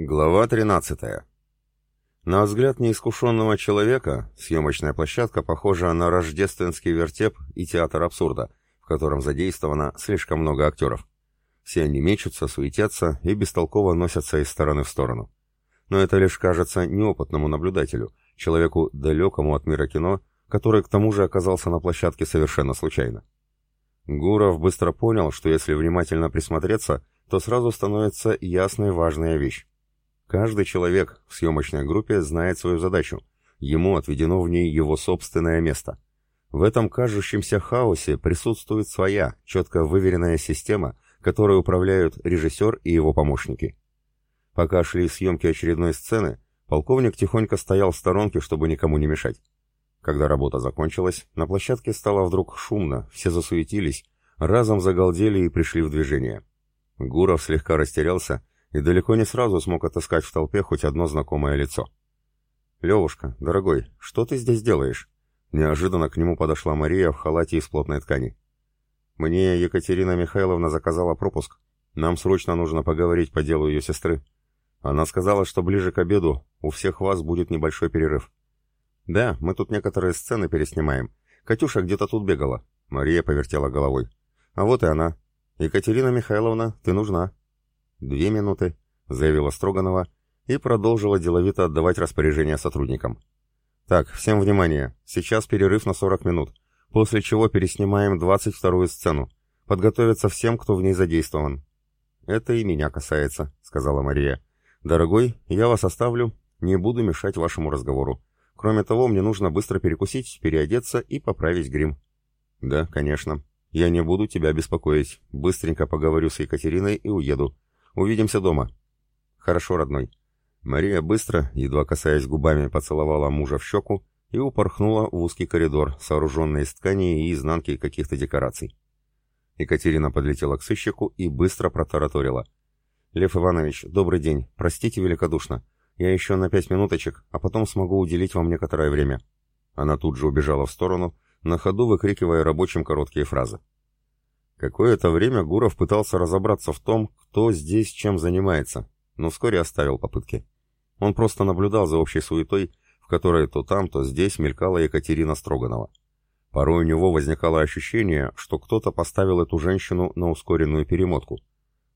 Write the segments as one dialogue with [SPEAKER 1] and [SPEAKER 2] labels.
[SPEAKER 1] Глава 13. На взгляд неискушенного человека, съемочная площадка похожа на рождественский вертеп и театр абсурда, в котором задействовано слишком много актеров. Все они мечутся, суетятся и бестолково носятся из стороны в сторону. Но это лишь кажется неопытному наблюдателю, человеку далекому от мира кино, который к тому же оказался на площадке совершенно случайно. Гуров быстро понял, что если внимательно присмотреться, то сразу становится ясной важная вещь. Каждый человек в съемочной группе знает свою задачу. Ему отведено в ней его собственное место. В этом кажущемся хаосе присутствует своя, четко выверенная система, которой управляют режиссер и его помощники. Пока шли съемки очередной сцены, полковник тихонько стоял в сторонке, чтобы никому не мешать. Когда работа закончилась, на площадке стало вдруг шумно, все засуетились, разом загалдели и пришли в движение. Гуров слегка растерялся и далеко не сразу смог отыскать в толпе хоть одно знакомое лицо. «Левушка, дорогой, что ты здесь делаешь?» Неожиданно к нему подошла Мария в халате из плотной ткани. «Мне Екатерина Михайловна заказала пропуск. Нам срочно нужно поговорить по делу ее сестры. Она сказала, что ближе к обеду у всех вас будет небольшой перерыв». «Да, мы тут некоторые сцены переснимаем. Катюша где-то тут бегала». Мария повертела головой. «А вот и она. Екатерина Михайловна, ты нужна». «Две минуты», — заявила Строганова и продолжила деловито отдавать распоряжения сотрудникам. «Так, всем внимание. Сейчас перерыв на 40 минут, после чего переснимаем 22-ю сцену. Подготовиться всем, кто в ней задействован». «Это и меня касается», — сказала Мария. «Дорогой, я вас оставлю, не буду мешать вашему разговору. Кроме того, мне нужно быстро перекусить, переодеться и поправить грим». «Да, конечно. Я не буду тебя беспокоить. Быстренько поговорю с Екатериной и уеду. Увидимся дома». «Хорошо, родной». Мария быстро, едва касаясь губами, поцеловала мужа в щеку и упорхнула в узкий коридор, сооруженный из ткани и изнанки каких-то декораций. Екатерина подлетела к сыщику и быстро протараторила. «Лев Иванович, добрый день. Простите великодушно. Я еще на пять минуточек, а потом смогу уделить вам некоторое время». Она тут же убежала в сторону, на ходу выкрикивая рабочим короткие фразы. Какое-то время Гуров пытался разобраться в том, кто здесь чем занимается, но вскоре оставил попытки. Он просто наблюдал за общей суетой, в которой то там, то здесь мелькала Екатерина Строганова. Порой у него возникало ощущение, что кто-то поставил эту женщину на ускоренную перемотку.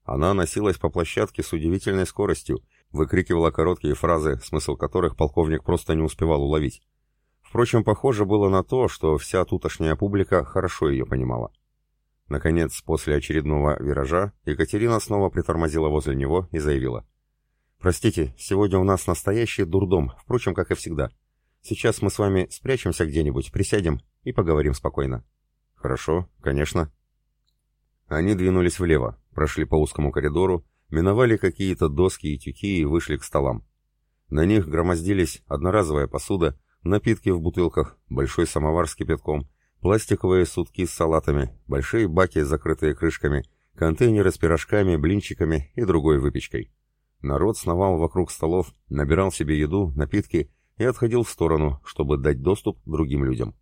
[SPEAKER 1] Она носилась по площадке с удивительной скоростью, выкрикивала короткие фразы, смысл которых полковник просто не успевал уловить. Впрочем, похоже было на то, что вся тутошняя публика хорошо ее понимала. Наконец, после очередного виража, Екатерина снова притормозила возле него и заявила. «Простите, сегодня у нас настоящий дурдом, впрочем, как и всегда. Сейчас мы с вами спрячемся где-нибудь, присядем и поговорим спокойно». «Хорошо, конечно». Они двинулись влево, прошли по узкому коридору, миновали какие-то доски и тюки и вышли к столам. На них громоздились одноразовая посуда, напитки в бутылках, большой самовар с кипятком, Пластиковые сутки с салатами, большие баки, закрытые крышками, контейнеры с пирожками, блинчиками и другой выпечкой. Народ сновал вокруг столов, набирал себе еду, напитки и отходил в сторону, чтобы дать доступ другим людям.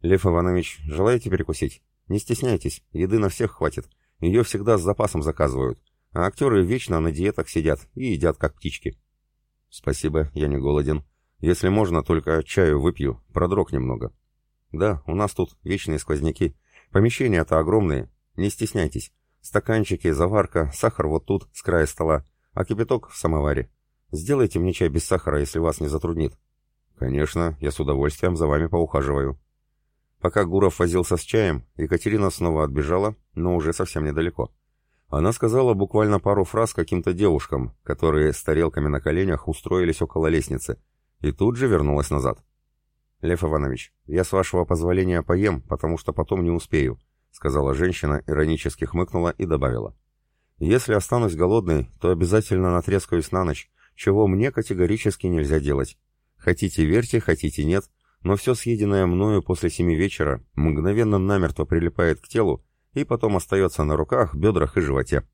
[SPEAKER 1] «Лев Иванович, желаете перекусить? Не стесняйтесь, еды на всех хватит. Ее всегда с запасом заказывают, а актеры вечно на диетах сидят и едят как птички». «Спасибо, я не голоден. Если можно, только чаю выпью, продрог немного». «Да, у нас тут вечные сквозняки. Помещения-то огромные. Не стесняйтесь. Стаканчики, заварка, сахар вот тут, с края стола, а кипяток в самоваре. Сделайте мне чай без сахара, если вас не затруднит». «Конечно, я с удовольствием за вами поухаживаю». Пока Гуров возился с чаем, Екатерина снова отбежала, но уже совсем недалеко. Она сказала буквально пару фраз каким-то девушкам, которые с тарелками на коленях устроились около лестницы, и тут же вернулась назад. «Лев Иванович, я с вашего позволения поем, потому что потом не успею», сказала женщина, иронически хмыкнула и добавила. «Если останусь голодной, то обязательно натрескаюсь на ночь, чего мне категорически нельзя делать. Хотите верьте, хотите нет, но все съеденное мною после семи вечера мгновенно намертво прилипает к телу и потом остается на руках, бедрах и животе».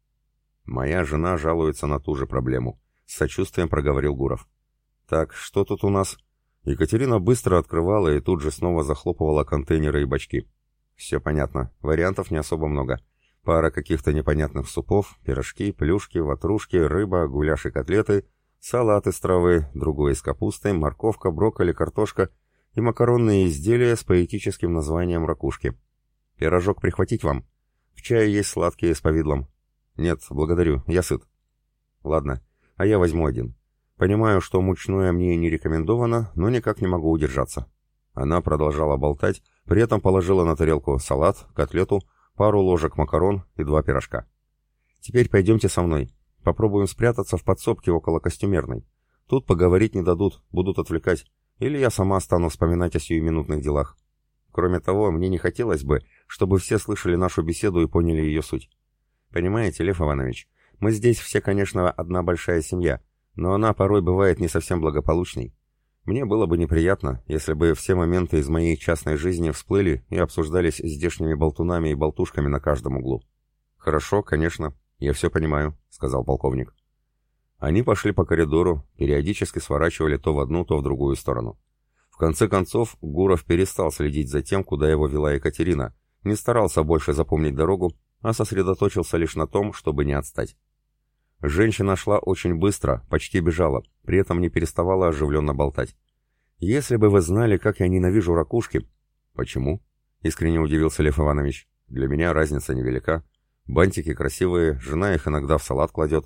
[SPEAKER 1] «Моя жена жалуется на ту же проблему», — с сочувствием проговорил Гуров. «Так, что тут у нас?» Екатерина быстро открывала и тут же снова захлопывала контейнеры и бачки. Все понятно, вариантов не особо много. пара каких-то непонятных супов, пирожки, плюшки, ватрушки, рыба, гуляш и котлеты, салат из травы, другой из капусты, морковка, брокколи, картошка и макаронные изделия с поэтическим названием ракушки. Пирожок прихватить вам? В чае есть сладкие с повидлом. Нет, благодарю, я сыт. Ладно, а я возьму один. Понимаю, что мучное мне не рекомендовано, но никак не могу удержаться. Она продолжала болтать, при этом положила на тарелку салат, котлету, пару ложек макарон и два пирожка. «Теперь пойдемте со мной. Попробуем спрятаться в подсобке около костюмерной. Тут поговорить не дадут, будут отвлекать. Или я сама стану вспоминать о сиюминутных делах. Кроме того, мне не хотелось бы, чтобы все слышали нашу беседу и поняли ее суть. Понимаете, Лев Иванович, мы здесь все, конечно, одна большая семья, но она порой бывает не совсем благополучной. Мне было бы неприятно, если бы все моменты из моей частной жизни всплыли и обсуждались здешними болтунами и болтушками на каждом углу. «Хорошо, конечно, я все понимаю», — сказал полковник. Они пошли по коридору, периодически сворачивали то в одну, то в другую сторону. В конце концов, Гуров перестал следить за тем, куда его вела Екатерина, не старался больше запомнить дорогу, а сосредоточился лишь на том, чтобы не отстать. Женщина шла очень быстро, почти бежала, при этом не переставала оживленно болтать. «Если бы вы знали, как я ненавижу ракушки...» «Почему?» — искренне удивился Лев Иванович. «Для меня разница невелика. Бантики красивые, жена их иногда в салат кладет.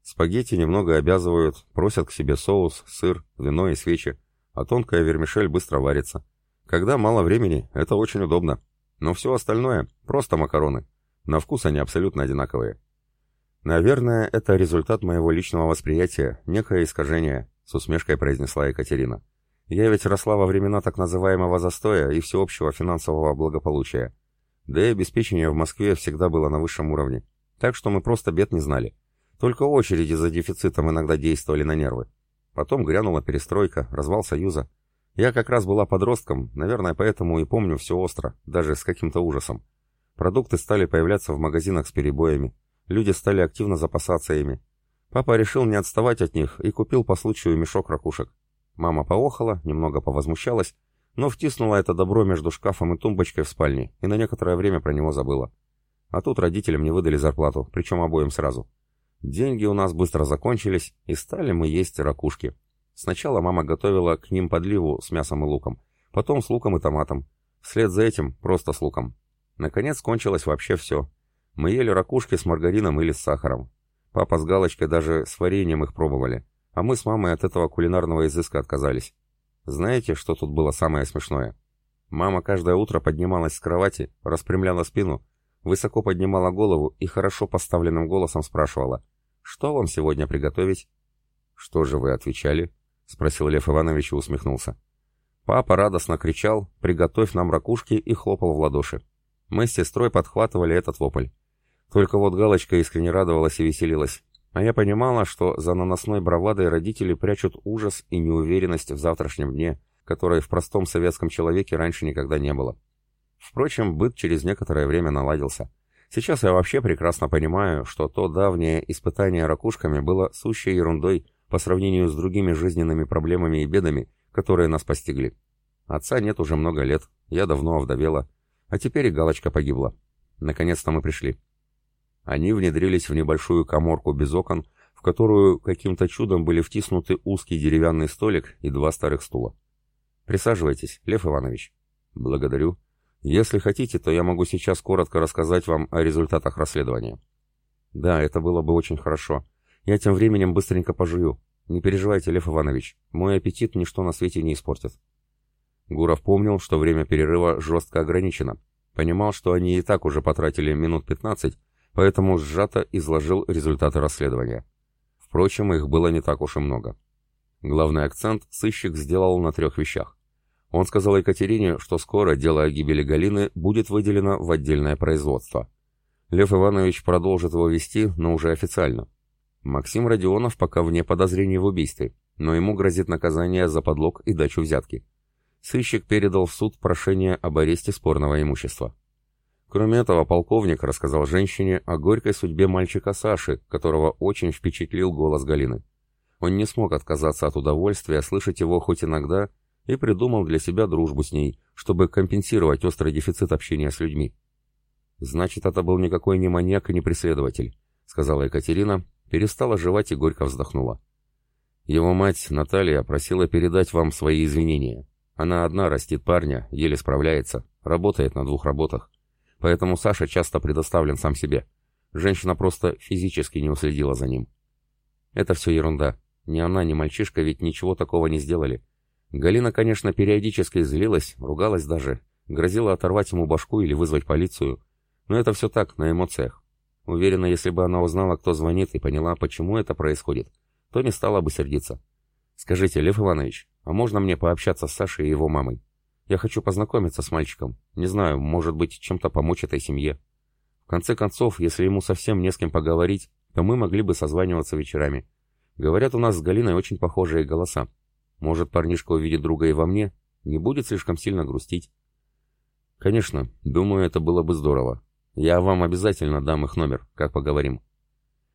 [SPEAKER 1] Спагетти немного обязывают, просят к себе соус, сыр, вино и свечи, а тонкая вермишель быстро варится. Когда мало времени, это очень удобно. Но все остальное — просто макароны. На вкус они абсолютно одинаковые. «Наверное, это результат моего личного восприятия, некое искажение», — с усмешкой произнесла Екатерина. «Я ведь росла во времена так называемого застоя и всеобщего финансового благополучия. Да и обеспечение в Москве всегда было на высшем уровне. Так что мы просто бед не знали. Только очереди за дефицитом иногда действовали на нервы. Потом грянула перестройка, развал Союза. Я как раз была подростком, наверное, поэтому и помню все остро, даже с каким-то ужасом. Продукты стали появляться в магазинах с перебоями. Люди стали активно запасаться ими. Папа решил не отставать от них и купил по случаю мешок ракушек. Мама поохала, немного повозмущалась, но втиснула это добро между шкафом и тумбочкой в спальне и на некоторое время про него забыла. А тут родителям не выдали зарплату, причем обоим сразу. Деньги у нас быстро закончились, и стали мы есть ракушки. Сначала мама готовила к ним подливу с мясом и луком, потом с луком и томатом. Вслед за этим просто с луком. Наконец кончилось вообще все. Мы ели ракушки с маргарином или с сахаром. Папа с Галочкой даже с вареньем их пробовали, а мы с мамой от этого кулинарного изыска отказались. Знаете, что тут было самое смешное? Мама каждое утро поднималась с кровати, распрямляла спину, высоко поднимала голову и хорошо поставленным голосом спрашивала, «Что вам сегодня приготовить?» «Что же вы отвечали?» — спросил Лев Иванович и усмехнулся. Папа радостно кричал «Приготовь нам ракушки» и хлопал в ладоши. Мы с сестрой подхватывали этот вопль. Только вот Галочка искренне радовалась и веселилась. А я понимала, что за наносной бравадой родители прячут ужас и неуверенность в завтрашнем дне, которой в простом советском человеке раньше никогда не было. Впрочем, быт через некоторое время наладился. Сейчас я вообще прекрасно понимаю, что то давнее испытание ракушками было сущей ерундой по сравнению с другими жизненными проблемами и бедами, которые нас постигли. Отца нет уже много лет, я давно овдовела, а теперь и Галочка погибла. Наконец-то мы пришли. Они внедрились в небольшую коморку без окон, в которую каким-то чудом были втиснуты узкий деревянный столик и два старых стула. «Присаживайтесь, Лев Иванович». «Благодарю. Если хотите, то я могу сейчас коротко рассказать вам о результатах расследования». «Да, это было бы очень хорошо. Я тем временем быстренько пожую. Не переживайте, Лев Иванович, мой аппетит ничто на свете не испортит». Гуров помнил, что время перерыва жестко ограничено. Понимал, что они и так уже потратили минут 15, поэтому сжато изложил результаты расследования. Впрочем, их было не так уж и много. Главный акцент сыщик сделал на трех вещах. Он сказал Екатерине, что скоро дело о гибели Галины будет выделено в отдельное производство. Лев Иванович продолжит его вести, но уже официально. Максим Родионов пока вне подозрений в убийстве, но ему грозит наказание за подлог и дачу взятки. Сыщик передал в суд прошение об аресте спорного имущества. Кроме этого, полковник рассказал женщине о горькой судьбе мальчика Саши, которого очень впечатлил голос Галины. Он не смог отказаться от удовольствия слышать его хоть иногда и придумал для себя дружбу с ней, чтобы компенсировать острый дефицит общения с людьми. «Значит, это был никакой не маньяк и не преследователь», — сказала Екатерина, перестала жевать и горько вздохнула. «Его мать, Наталья, просила передать вам свои извинения. Она одна растит парня, еле справляется, работает на двух работах. Поэтому Саша часто предоставлен сам себе. Женщина просто физически не уследила за ним. Это все ерунда. Ни она, ни мальчишка ведь ничего такого не сделали. Галина, конечно, периодически злилась, ругалась даже, грозила оторвать ему башку или вызвать полицию. Но это все так, на эмоциях. Уверена, если бы она узнала, кто звонит, и поняла, почему это происходит, то не стала бы сердиться. Скажите, Лев Иванович, а можно мне пообщаться с Сашей и его мамой? Я хочу познакомиться с мальчиком. Не знаю, может быть, чем-то помочь этой семье. В конце концов, если ему совсем не с кем поговорить, то мы могли бы созваниваться вечерами. Говорят, у нас с Галиной очень похожие голоса. Может, парнишка увидит друга и во мне, не будет слишком сильно грустить. Конечно, думаю, это было бы здорово. Я вам обязательно дам их номер, как поговорим.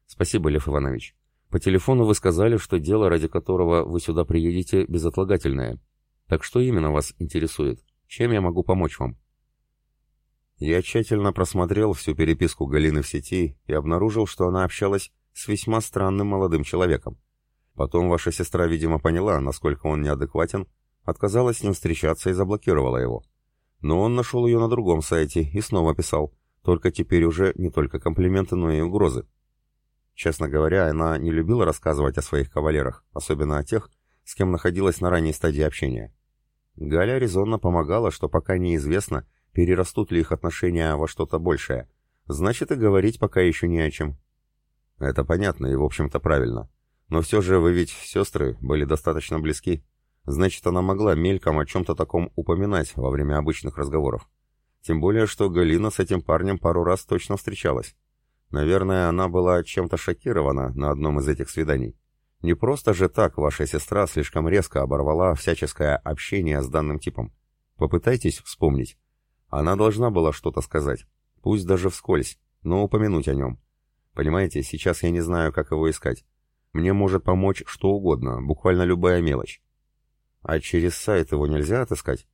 [SPEAKER 1] Спасибо, Лев Иванович. По телефону вы сказали, что дело, ради которого вы сюда приедете, безотлагательное. Так что именно вас интересует? Чем я могу помочь вам? Я тщательно просмотрел всю переписку Галины в сети и обнаружил, что она общалась с весьма странным молодым человеком. Потом ваша сестра, видимо, поняла, насколько он неадекватен, отказалась с ним встречаться и заблокировала его. Но он нашел ее на другом сайте и снова писал, только теперь уже не только комплименты, но и угрозы. Честно говоря, она не любила рассказывать о своих кавалерах, особенно о тех, с кем находилась на ранней стадии общения. Галя резонно помогала, что пока неизвестно, перерастут ли их отношения во что-то большее. Значит, и говорить пока еще не о чем. Это понятно и, в общем-то, правильно. Но все же вы ведь, сестры, были достаточно близки. Значит, она могла мельком о чем-то таком упоминать во время обычных разговоров. Тем более, что Галина с этим парнем пару раз точно встречалась. Наверное, она была чем-то шокирована на одном из этих свиданий. Не просто же так ваша сестра слишком резко оборвала всяческое общение с данным типом. Попытайтесь вспомнить. Она должна была что-то сказать, пусть даже вскользь, но упомянуть о нем. Понимаете, сейчас я не знаю, как его искать. Мне может помочь что угодно, буквально любая мелочь. А через сайт его нельзя отыскать?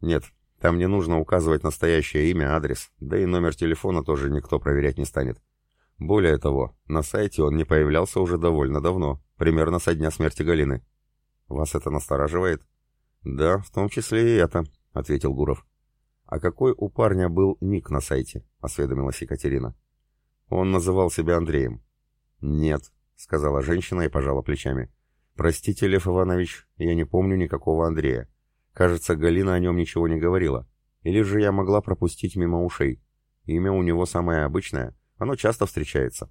[SPEAKER 1] Нет, там не нужно указывать настоящее имя, адрес, да и номер телефона тоже никто проверять не станет. Более того, на сайте он не появлялся уже довольно давно, примерно со дня смерти Галины. Вас это настораживает? Да, в том числе и это, ответил Гуров. А какой у парня был ник на сайте? осведомилась Екатерина. Он называл себя Андреем. «Нет», — сказала женщина и пожала плечами. «Простите, Лев Иванович, я не помню никакого Андрея. Кажется, Галина о нем ничего не говорила. Или же я могла пропустить мимо ушей. Имя у него самое обычное, оно часто встречается».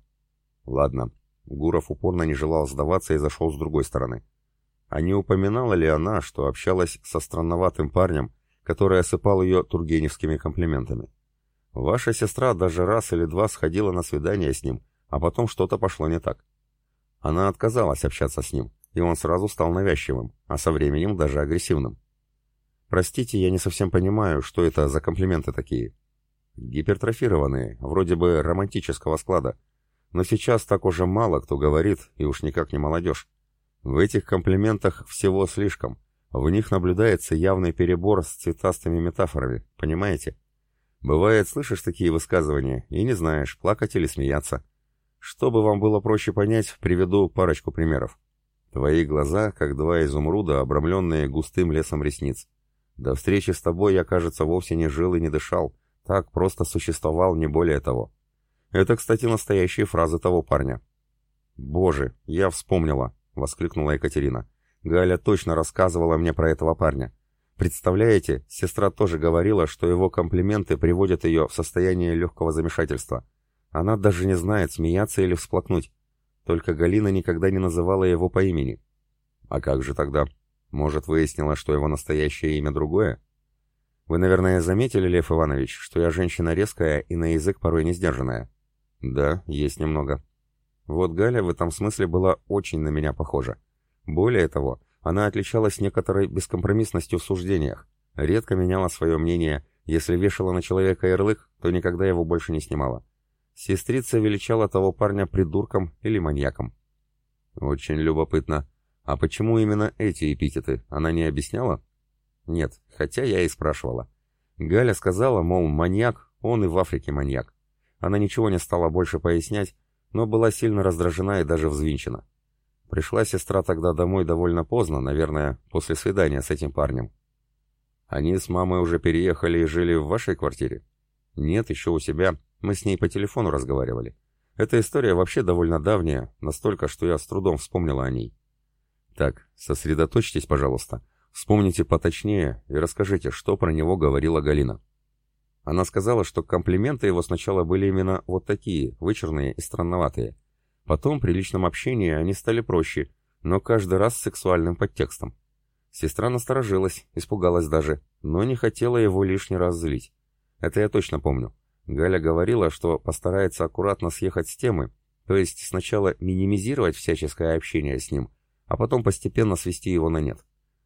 [SPEAKER 1] «Ладно». Гуров упорно не желал сдаваться и зашел с другой стороны. А не упоминала ли она, что общалась со странноватым парнем, который осыпал ее тургеневскими комплиментами? Ваша сестра даже раз или два сходила на свидание с ним, а потом что-то пошло не так. Она отказалась общаться с ним, и он сразу стал навязчивым, а со временем даже агрессивным. Простите, я не совсем понимаю, что это за комплименты такие. Гипертрофированные, вроде бы романтического склада. Но сейчас так уже мало кто говорит, и уж никак не молодежь. В этих комплиментах всего слишком. В них наблюдается явный перебор с цветастыми метафорами, понимаете? Бывает, слышишь такие высказывания и не знаешь, плакать или смеяться. Чтобы вам было проще понять, приведу парочку примеров. Твои глаза, как два изумруда, обрамленные густым лесом ресниц. До встречи с тобой я, кажется, вовсе не жил и не дышал, так просто существовал, не более того. Это, кстати, настоящие фразы того парня. «Боже, я вспомнила!» — воскликнула Екатерина. «Галя точно рассказывала мне про этого парня. Представляете, сестра тоже говорила, что его комплименты приводят ее в состояние легкого замешательства. Она даже не знает, смеяться или всплакнуть. Только Галина никогда не называла его по имени. А как же тогда? Может, выяснила, что его настоящее имя другое? Вы, наверное, заметили, Лев Иванович, что я женщина резкая и на язык порой не сдержанная? Да, есть немного. Вот Галя в этом смысле была очень на меня похожа. Более того, она отличалась некоторой бескомпромиссностью в суждениях, редко меняла свое мнение, если вешала на человека ярлык, то никогда его больше не снимала. Сестрица величала того парня придурком или маньяком. Очень любопытно. А почему именно эти эпитеты? Она не объясняла? Нет, хотя я и спрашивала. Галя сказала, мол, маньяк, Он и в Африке маньяк. Она ничего не стала больше пояснять, но была сильно раздражена и даже взвинчена. Пришла сестра тогда домой довольно поздно, наверное, после свидания с этим парнем. Они с мамой уже переехали и жили в вашей квартире? Нет, еще у себя. Мы с ней по телефону разговаривали. Эта история вообще довольно давняя, настолько, что я с трудом вспомнила о ней. Так, сосредоточьтесь, пожалуйста. Вспомните поточнее и расскажите, что про него говорила Галина. Она сказала, что комплименты его сначала были именно вот такие, вычурные и странноватые. Потом при личном общении они стали проще, но каждый раз с сексуальным подтекстом. Сестра насторожилась, испугалась даже, но не хотела его лишний раз злить. Это я точно помню. Галя говорила, что постарается аккуратно съехать с темы, то есть сначала минимизировать всяческое общение с ним, а потом постепенно свести его на нет.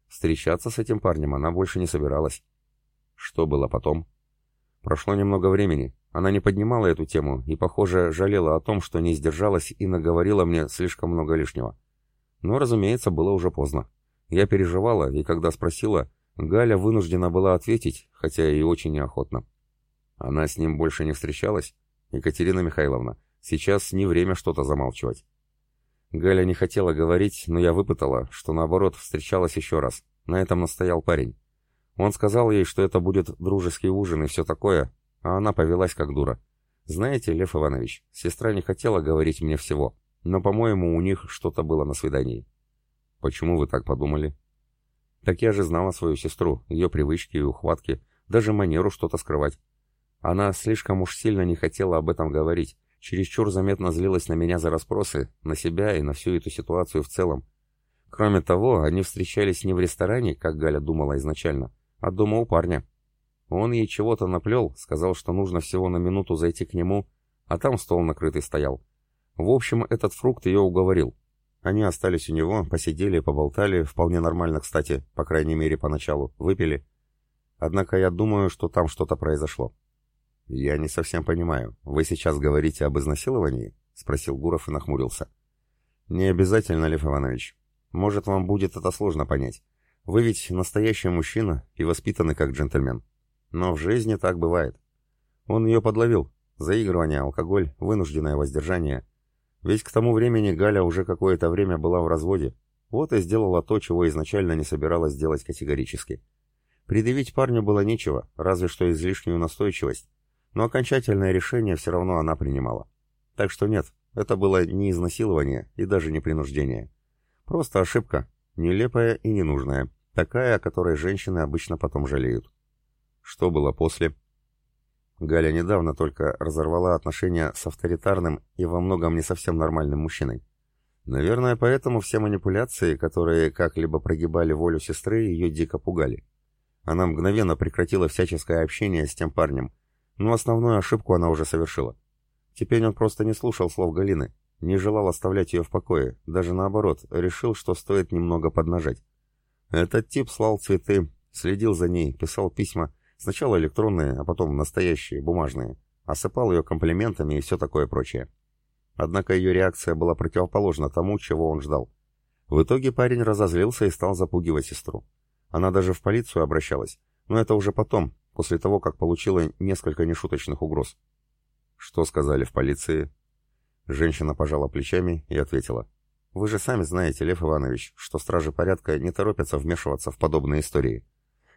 [SPEAKER 1] Встречаться с этим парнем она больше не собиралась. Что было потом? Прошло немного времени. Она не поднимала эту тему и, похоже, жалела о том, что не сдержалась и наговорила мне слишком много лишнего. Но, разумеется, было уже поздно. Я переживала, и когда спросила, Галя вынуждена была ответить, хотя и очень неохотно. Она с ним больше не встречалась? Екатерина Михайловна, сейчас не время что-то замалчивать. Галя не хотела говорить, но я выпытала, что наоборот встречалась еще раз. На этом настоял парень. Он сказал ей, что это будет дружеский ужин и все такое, а она повелась как дура. Знаете, Лев Иванович, сестра не хотела говорить мне всего, но, по-моему, у них что-то было на свидании. Почему вы так подумали? Так я же знала свою сестру, ее привычки и ухватки, даже манеру что-то скрывать. Она слишком уж сильно не хотела об этом говорить, чересчур заметно злилась на меня за расспросы, на себя и на всю эту ситуацию в целом. Кроме того, они встречались не в ресторане, как Галя думала изначально, а дома у парня. Он ей чего-то наплел, сказал, что нужно всего на минуту зайти к нему, а там стол накрытый стоял. В общем, этот фрукт ее уговорил. Они остались у него, посидели, поболтали, вполне нормально, кстати, по крайней мере, поначалу, выпили. Однако я думаю, что там что-то произошло. «Я не совсем понимаю. Вы сейчас говорите об изнасиловании?» — спросил Гуров и нахмурился. «Не обязательно, Лев Иванович. Может, вам будет это сложно понять. Вы ведь настоящий мужчина и воспитаны как джентльмен. Но в жизни так бывает. Он ее подловил. Заигрывание, алкоголь, вынужденное воздержание. Ведь к тому времени Галя уже какое-то время была в разводе. Вот и сделала то, чего изначально не собиралась делать категорически. Предъявить парню было нечего, разве что излишнюю настойчивость. Но окончательное решение все равно она принимала. Так что нет, это было не изнасилование и даже не принуждение. Просто ошибка, нелепая и ненужная. Такая, о которой женщины обычно потом жалеют. Что было после? Галя недавно только разорвала отношения с авторитарным и во многом не совсем нормальным мужчиной. Наверное, поэтому все манипуляции, которые как-либо прогибали волю сестры, ее дико пугали. Она мгновенно прекратила всяческое общение с тем парнем, но основную ошибку она уже совершила. Теперь он просто не слушал слов Галины, не желал оставлять ее в покое, даже наоборот, решил, что стоит немного поднажать. Этот тип слал цветы, следил за ней, писал письма, сначала электронные, а потом настоящие, бумажные, осыпал ее комплиментами и все такое прочее. Однако ее реакция была противоположна тому, чего он ждал. В итоге парень разозлился и стал запугивать сестру. Она даже в полицию обращалась, но это уже потом, после того, как получила несколько нешуточных угроз. Что сказали в полиции? Женщина пожала плечами и ответила. Вы же сами знаете, Лев Иванович, что стражи порядка не торопятся вмешиваться в подобные истории.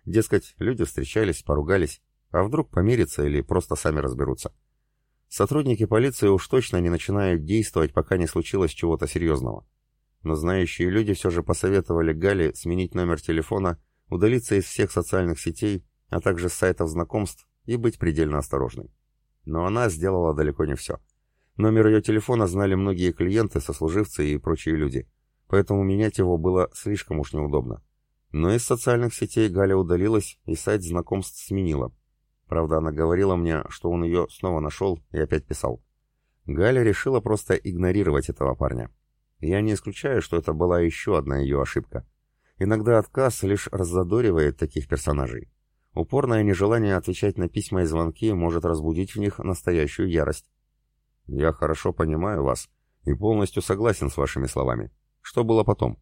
[SPEAKER 1] Дескать, люди встречались, поругались, а вдруг помирятся или просто сами разберутся. Сотрудники полиции уж точно не начинают действовать, пока не случилось чего-то серьезного. Но знающие люди все же посоветовали Гале сменить номер телефона, удалиться из всех социальных сетей, а также с сайтов знакомств и быть предельно осторожной. Но она сделала далеко не все. Номер ее телефона знали многие клиенты, сослуживцы и прочие люди, поэтому менять его было слишком уж неудобно. Но из социальных сетей Галя удалилась и сайт знакомств сменила. Правда, она говорила мне, что он ее снова нашел и опять писал. Галя решила просто игнорировать этого парня. Я не исключаю, что это была еще одна ее ошибка. Иногда отказ лишь раззадоривает таких персонажей. Упорное нежелание отвечать на письма и звонки может разбудить в них настоящую ярость. Я хорошо понимаю вас и полностью согласен с вашими словами. Что было потом?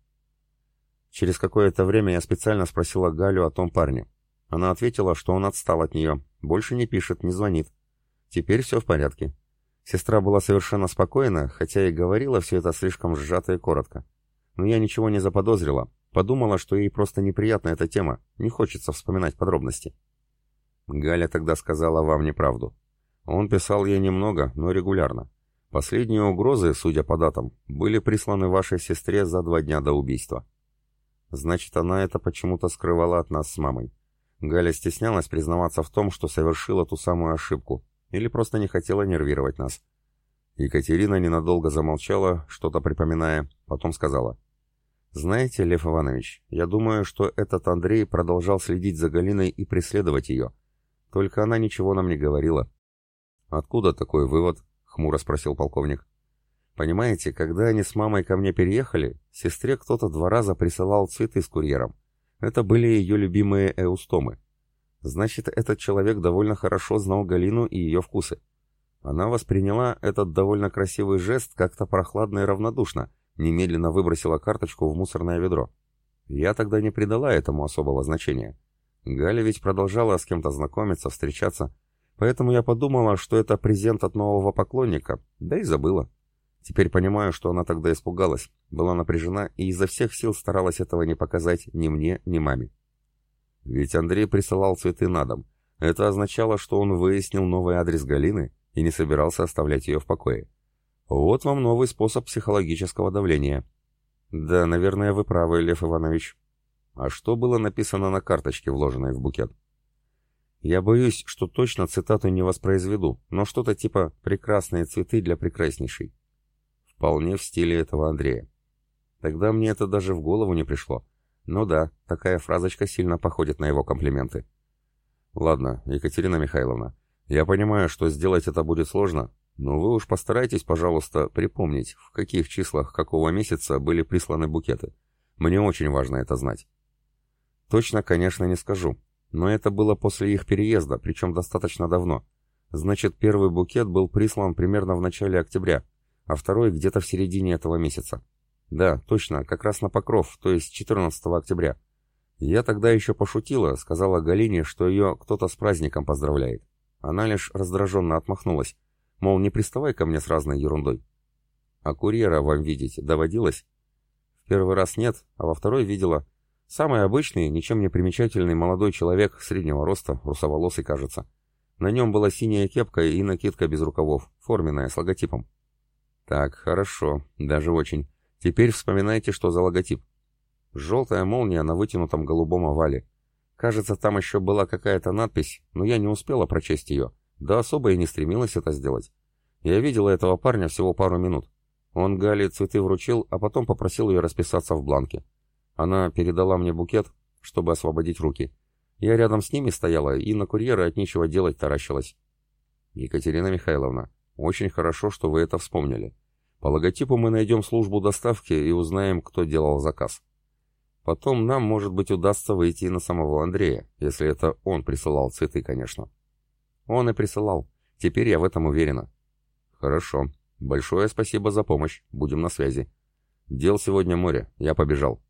[SPEAKER 1] Через какое-то время я специально спросила Галю о том парне. Она ответила, что он отстал от нее, больше не пишет, не звонит. Теперь все в порядке. Сестра была совершенно спокойна, хотя и говорила все это слишком сжато и коротко. Но я ничего не заподозрила, подумала, что ей просто неприятна эта тема, не хочется вспоминать подробности. Галя тогда сказала вам неправду. Он писал ей немного, но регулярно. Последние угрозы, судя по датам, были присланы вашей сестре за два дня до убийства. Значит, она это почему-то скрывала от нас с мамой. Галя стеснялась признаваться в том, что совершила ту самую ошибку, или просто не хотела нервировать нас. Екатерина ненадолго замолчала, что-то припоминая, потом сказала. «Знаете, Лев Иванович, я думаю, что этот Андрей продолжал следить за Галиной и преследовать ее. Только она ничего нам не говорила». «Откуда такой вывод?» — хмуро спросил полковник. «Понимаете, когда они с мамой ко мне переехали, сестре кто-то два раза присылал цветы с курьером. Это были ее любимые эустомы. Значит, этот человек довольно хорошо знал Галину и ее вкусы. Она восприняла этот довольно красивый жест как-то прохладно и равнодушно, немедленно выбросила карточку в мусорное ведро. Я тогда не придала этому особого значения. Галя ведь продолжала с кем-то знакомиться, встречаться, поэтому я подумала, что это презент от нового поклонника, да и забыла. Теперь понимаю, что она тогда испугалась, была напряжена и изо всех сил старалась этого не показать ни мне, ни маме. Ведь Андрей присылал цветы на дом. Это означало, что он выяснил новый адрес Галины и не собирался оставлять ее в покое. Вот вам новый способ психологического давления. Да, наверное, вы правы, Лев Иванович. А что было написано на карточке, вложенной в букет? Я боюсь, что точно цитату не воспроизведу, но что-то типа «прекрасные цветы для прекраснейшей». Вполне в стиле этого Андрея. Тогда мне это даже в голову не пришло. Ну да, такая фразочка сильно походит на его комплименты. Ладно, Екатерина Михайловна, я понимаю, что сделать это будет сложно, но вы уж постарайтесь, пожалуйста, припомнить, в каких числах какого месяца были присланы букеты. Мне очень важно это знать. Точно, конечно, не скажу, но это было после их переезда, причем достаточно давно. Значит, первый букет был прислан примерно в начале октября, а второй где-то в середине этого месяца. Да, точно, как раз на Покров, то есть 14 октября. Я тогда еще пошутила, сказала Галине, что ее кто-то с праздником поздравляет. Она лишь раздраженно отмахнулась, мол, не приставай ко мне с разной ерундой. А курьера вам видеть доводилось? В первый раз нет, а во второй видела. Самый обычный, ничем не примечательный молодой человек среднего роста, русоволосый, кажется. На нем была синяя кепка и накидка без рукавов, форменная, с логотипом. Так, хорошо, даже очень. Теперь вспоминайте, что за логотип. Желтая молния на вытянутом голубом овале. Кажется, там еще была какая-то надпись, но я не успела прочесть ее. Да особо и не стремилась это сделать. Я видела этого парня всего пару минут. Он Гале цветы вручил, а потом попросил ее расписаться в бланке. Она передала мне букет, чтобы освободить руки. Я рядом с ними стояла и на курьера от нечего делать таращилась. Екатерина Михайловна, очень хорошо, что вы это вспомнили. По логотипу мы найдем службу доставки и узнаем, кто делал заказ. Потом нам, может быть, удастся выйти на самого Андрея, если это он присылал цветы, конечно. Он и присылал. Теперь я в этом уверена. Хорошо. Большое спасибо за помощь. Будем на связи. Дел сегодня море. Я побежал.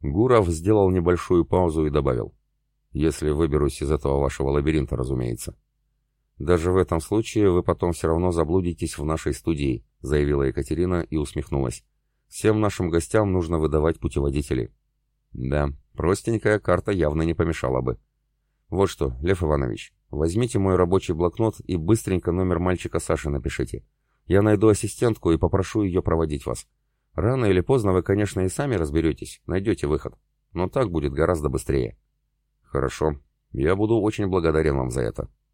[SPEAKER 1] Гуров сделал небольшую паузу и добавил. Если выберусь из этого вашего лабиринта, разумеется. Даже в этом случае вы потом все равно заблудитесь в нашей студии, заявила Екатерина и усмехнулась. Всем нашим гостям нужно выдавать путеводители. Да, простенькая карта явно не помешала бы. Вот что, Лев Иванович, возьмите мой рабочий блокнот и быстренько номер мальчика Саши напишите. Я найду ассистентку и попрошу ее проводить вас. Рано или поздно вы, конечно, и сами разберетесь, найдете выход. Но так будет гораздо быстрее. Хорошо. Я буду очень благодарен вам за это.